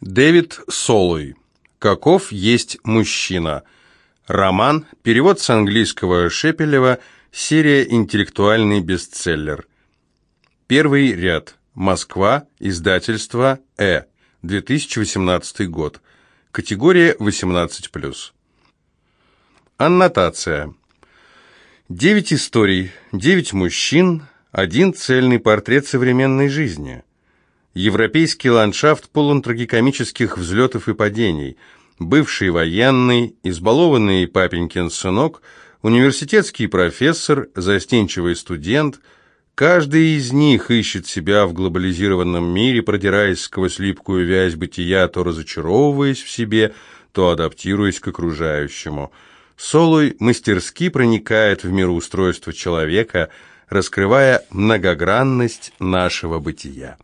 Дэвид Солой. Каков есть мужчина? Роман, перевод с английского Шепелева, серия «Интеллектуальный бестселлер». Первый ряд. Москва, издательство «Э», 2018 год. Категория 18+. Аннотация. Девять историй, девять мужчин, один цельный портрет современной жизни. Европейский ландшафт полон трагикомических взлетов и падений. Бывший военный, избалованный папенькин сынок, университетский профессор, застенчивый студент – Каждый из них ищет себя в глобализированном мире, продираясь сквозь липкую вязь бытия, то разочаровываясь в себе, то адаптируясь к окружающему. Солой мастерски проникает в мироустройство человека, раскрывая многогранность нашего бытия.